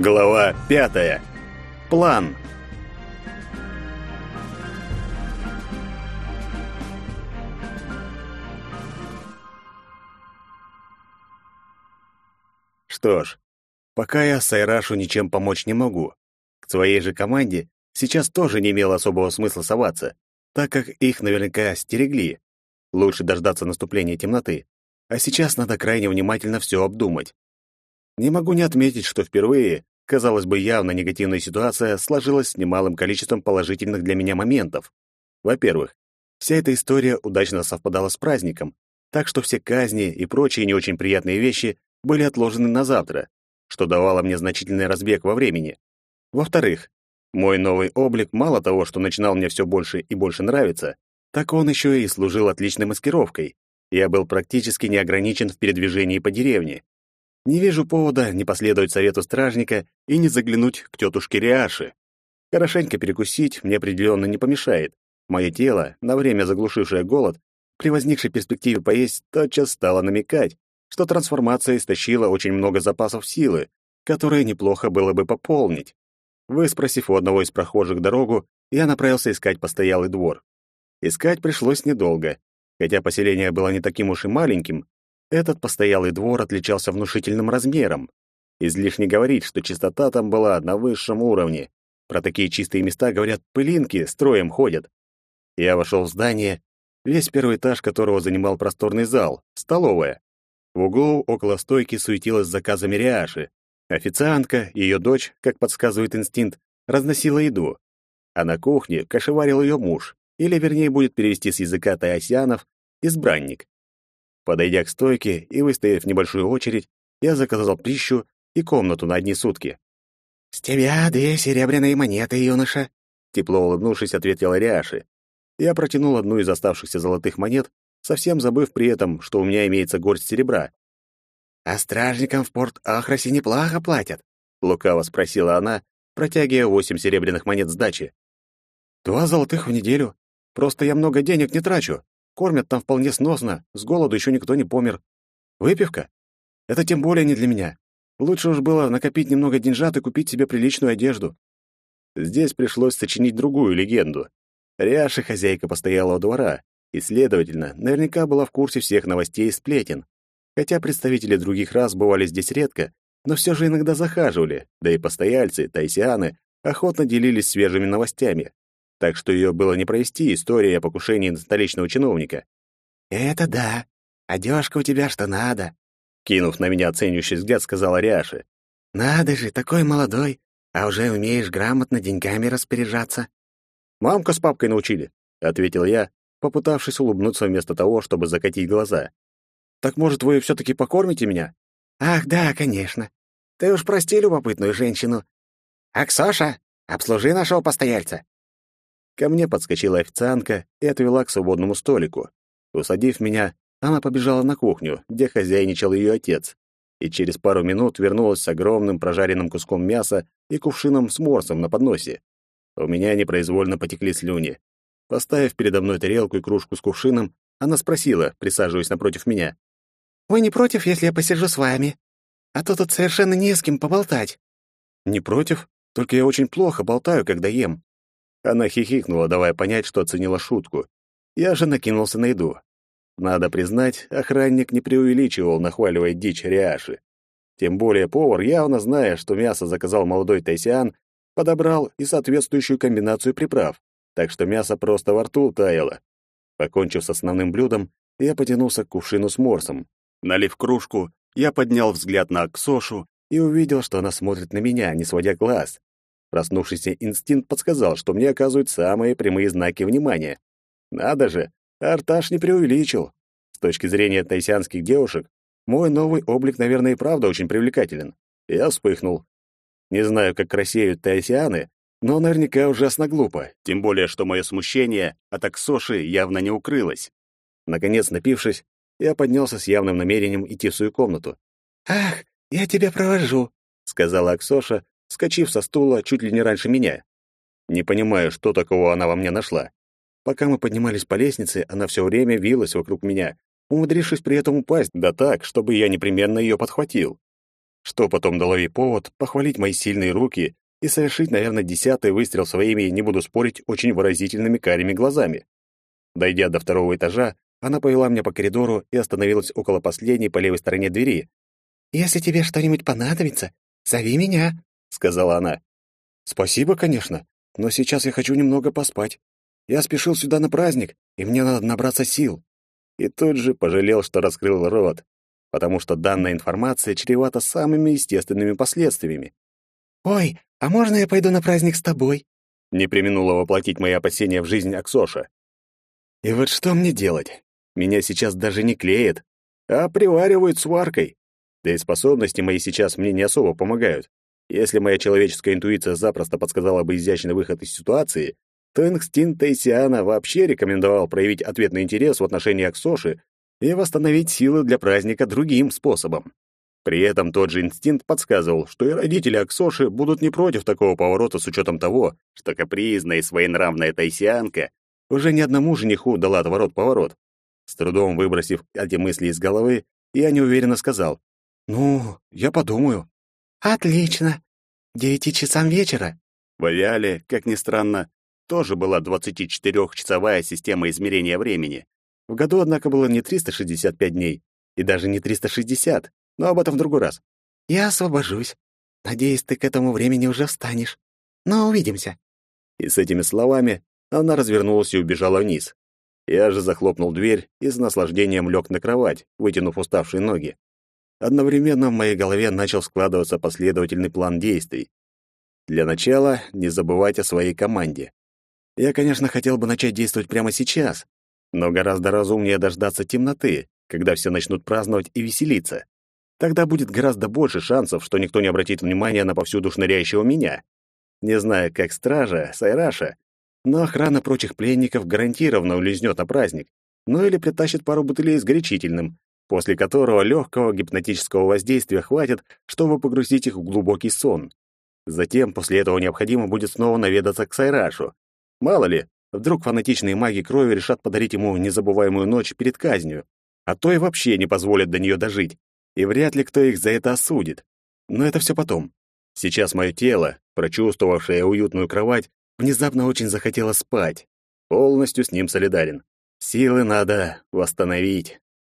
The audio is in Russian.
Глава пятая. План. Что ж, пока я Сайрашу ничем помочь не могу. К своей же команде сейчас тоже не имело особого смысла соваться, так как их наверняка стерегли. Лучше дождаться наступления темноты. А сейчас надо крайне внимательно все обдумать. Не могу не отметить, что впервые, казалось бы, явно негативная ситуация сложилась с немалым количеством положительных для меня моментов. Во-первых, вся эта история удачно совпадала с праздником, так что все казни и прочие не очень приятные вещи были отложены на завтра, что давало мне значительный разбег во времени. Во-вторых, мой новый облик мало того, что начинал мне все больше и больше нравиться, так он еще и служил отличной маскировкой. Я был практически не ограничен в передвижении по деревне. Не вижу повода не последовать совету стражника и не заглянуть к тетушке Риаши. Хорошенько перекусить мне определенно не помешает. Мое тело, на время заглушившее голод, при возникшей перспективе поесть, тотчас стало намекать, что трансформация истощила очень много запасов силы, которые неплохо было бы пополнить. Выспросив у одного из прохожих дорогу, я направился искать постоялый двор. Искать пришлось недолго. Хотя поселение было не таким уж и маленьким, этот постоялый двор отличался внушительным размером. Излишне говорить, что чистота там была на высшем уровне. Про такие чистые места, говорят, пылинки строем ходят. Я вошел в здание, весь первый этаж которого занимал просторный зал, столовая. В углу около стойки суетилась заказами Риаши. Официантка, ее дочь, как подсказывает инстинкт, разносила еду. А на кухне кошеварил ее муж, или, вернее, будет перевести с языка таосянов, избранник. Подойдя к стойке и выстояв небольшую очередь, я заказал пищу и комнату на одни сутки. «С тебя две серебряные монеты, юноша», — тепло улыбнувшись, ответила Риаши. Я протянул одну из оставшихся золотых монет, совсем забыв при этом, что у меня имеется горсть серебра. «А стражникам в порт Ахросе неплохо платят?» — лукаво спросила она, протягивая восемь серебряных монет сдачи. «Два золотых в неделю. Просто я много денег не трачу. Кормят там вполне сносно, с голоду еще никто не помер. Выпивка? Это тем более не для меня. Лучше уж было накопить немного деньжат и купить себе приличную одежду». Здесь пришлось сочинить другую легенду. Ряша хозяйка постоялого двора, и, следовательно, наверняка была в курсе всех новостей и сплетен. Хотя представители других рас бывали здесь редко, но все же иногда захаживали, да и постояльцы, тайсианы, охотно делились свежими новостями. Так что ее было не провести история о покушении на столичного чиновника. «Это да. Одежка у тебя что надо», — кинув на меня оценивающий взгляд, сказала Ряши. «Надо же, такой молодой, а уже умеешь грамотно деньгами распоряжаться». «Мамка с папкой научили», — ответил я, попытавшись улыбнуться вместо того, чтобы закатить глаза. «Так, может, вы все-таки покормите меня?» «Ах, да, конечно. Ты уж прости любопытную женщину. Аксоша, обслужи нашего постояльца». Ко мне подскочила официантка и отвела к свободному столику. Усадив меня, она побежала на кухню, где хозяйничал ее отец, и через пару минут вернулась с огромным прожаренным куском мяса и кувшином с морсом на подносе. У меня непроизвольно потекли слюни. Поставив передо мной тарелку и кружку с кувшином, она спросила, присаживаясь напротив меня. «Вы не против, если я посижу с вами? А то тут совершенно не с кем поболтать». «Не против, только я очень плохо болтаю, когда ем». Она хихикнула, давая понять, что оценила шутку. Я же накинулся на еду. Надо признать, охранник не преувеличивал, нахваливая дичь Риаши. Тем более повар, явно зная, что мясо заказал молодой тайсиан, подобрал и соответствующую комбинацию приправ так что мясо просто во рту таяло. Покончив с основным блюдом, я потянулся к кувшину с морсом. Налив кружку, я поднял взгляд на Аксошу и увидел, что она смотрит на меня, не сводя глаз. Проснувшийся инстинкт подсказал, что мне оказывают самые прямые знаки внимания. Надо же, Арташ не преувеличил. С точки зрения тайсианских девушек, мой новый облик, наверное, и правда очень привлекателен. Я вспыхнул. Не знаю, как красивеют тайсианы, но наверняка ужасно глупо, тем более, что мое смущение от Аксоши явно не укрылось. Наконец, напившись, я поднялся с явным намерением идти в свою комнату. «Ах, я тебя провожу», — сказала Аксоша, скачив со стула чуть ли не раньше меня. Не понимаю, что такого она во мне нашла. Пока мы поднимались по лестнице, она все время вилась вокруг меня, умудрившись при этом упасть, да так, чтобы я непременно ее подхватил. что потом дало ей повод похвалить мои сильные руки и совершить, наверное, десятый выстрел своими, не буду спорить, очень выразительными карими глазами. Дойдя до второго этажа, она повела меня по коридору и остановилась около последней по левой стороне двери. «Если тебе что-нибудь понадобится, зови меня», — сказала она. «Спасибо, конечно, но сейчас я хочу немного поспать. Я спешил сюда на праздник, и мне надо набраться сил». И тут же пожалел, что раскрыл рот, потому что данная информация чревата самыми естественными последствиями. «Ой, а можно я пойду на праздник с тобой?» Не применула воплотить мои опасения в жизнь Аксоша. И вот что мне делать? Меня сейчас даже не клеят, а приваривают сваркой. Да и способности мои сейчас мне не особо помогают. Если моя человеческая интуиция запросто подсказала бы изящный выход из ситуации, то инстинкт Тайсиана вообще рекомендовал проявить ответный интерес в отношении Аксоши и восстановить силы для праздника другим способом. При этом тот же инстинкт подсказывал, что и родители Аксоши будут не против такого поворота с учетом того, что капризная и своенравная тайсианка уже ни одному жениху дала отворот-поворот. С трудом выбросив эти мысли из головы, я неуверенно сказал, «Ну, я подумаю». «Отлично. Девяти часам вечера». В авиале, как ни странно, тоже была 24-часовая система измерения времени. В году, однако, было не 365 дней, и даже не 360, но об этом в другой раз. «Я освобожусь. Надеюсь, ты к этому времени уже встанешь. Но увидимся». И с этими словами она развернулась и убежала вниз. Я же захлопнул дверь и с наслаждением лег на кровать, вытянув уставшие ноги. Одновременно в моей голове начал складываться последовательный план действий. Для начала не забывать о своей команде. Я, конечно, хотел бы начать действовать прямо сейчас, но гораздо разумнее дождаться темноты, когда все начнут праздновать и веселиться. Тогда будет гораздо больше шансов, что никто не обратит внимания на повсюду шныряющего меня. Не знаю, как стража, Сайраша, но охрана прочих пленников гарантированно улизнет на праздник, ну или притащит пару бутылей с горячительным, после которого легкого гипнотического воздействия хватит, чтобы погрузить их в глубокий сон. Затем после этого необходимо будет снова наведаться к Сайрашу, Мало ли, вдруг фанатичные маги крови решат подарить ему незабываемую ночь перед казнью, а то и вообще не позволят до нее дожить, и вряд ли кто их за это осудит. Но это все потом. Сейчас мое тело, прочувствовавшее уютную кровать, внезапно очень захотело спать. Полностью с ним солидарен. Силы надо восстановить.